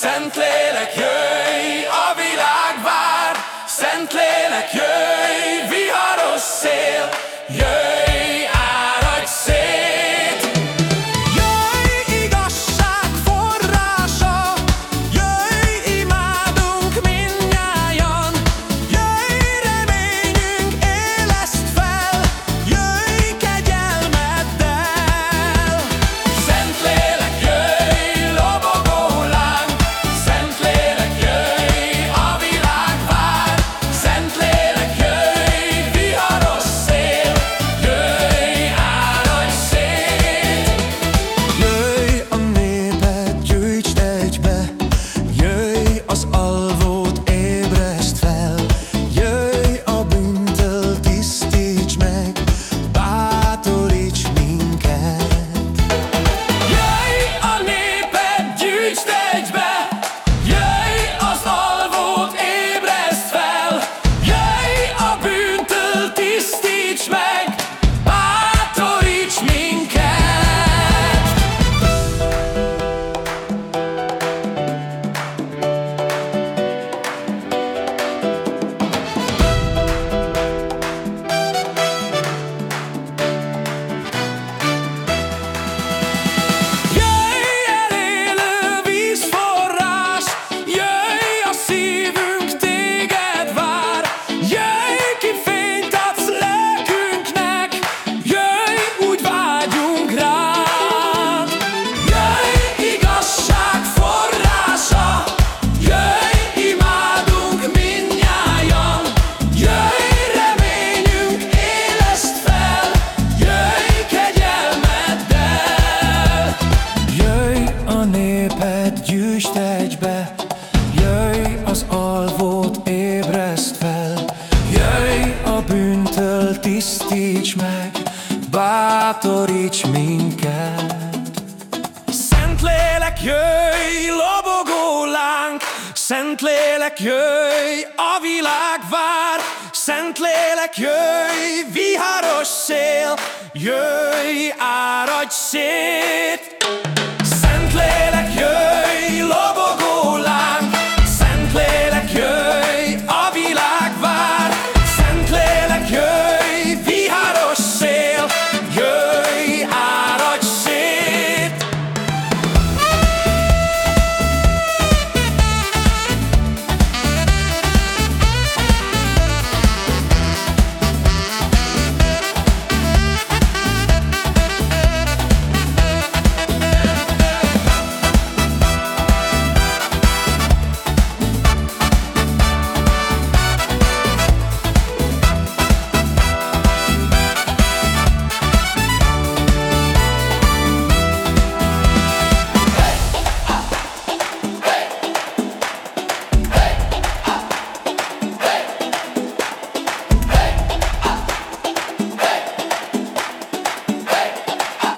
Szentlélek jöjj! tisztíts meg, bátoríts minket. Szentlélek, jöjj, lobogó láng, Szentlélek, jöjj, a világ vár, Szentlélek, jöjj, viharos szél, jöjj, áradj szét,